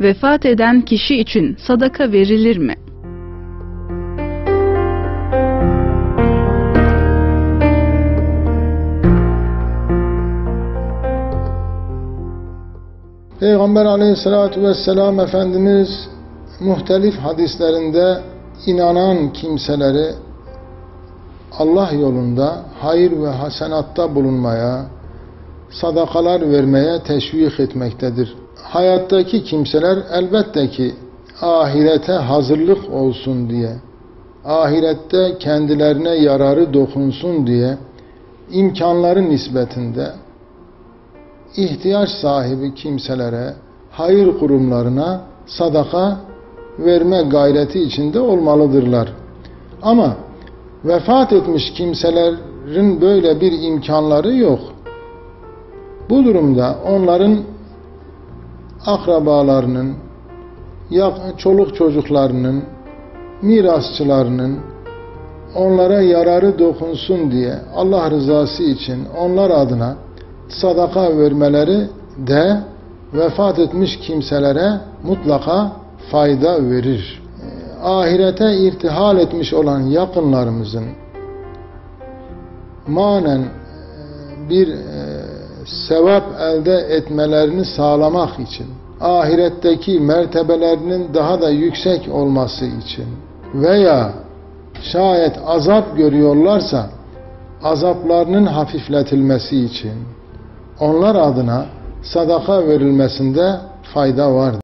Vefat eden kişi için sadaka verilir mi? Peygamber aleyhissalatü vesselam Efendimiz muhtelif hadislerinde inanan kimseleri Allah yolunda hayır ve hasenatta bulunmaya, sadakalar vermeye teşvik etmektedir. Hayattaki kimseler elbette ki ahirete hazırlık olsun diye, ahirette kendilerine yararı dokunsun diye imkanları nispetinde ihtiyaç sahibi kimselere, hayır kurumlarına sadaka verme gayreti içinde olmalıdırlar. Ama vefat etmiş kimselerin böyle bir imkanları yok. Bu durumda onların akrabalarının, çoluk çocuklarının, mirasçılarının onlara yararı dokunsun diye Allah rızası için onlar adına sadaka vermeleri de vefat etmiş kimselere mutlaka fayda verir. Ahirete irtihal etmiş olan yakınlarımızın manen bir sevap elde etmelerini sağlamak için, ahiretteki mertebelerinin daha da yüksek olması için veya şayet azap görüyorlarsa azaplarının hafifletilmesi için onlar adına sadaka verilmesinde fayda vardır.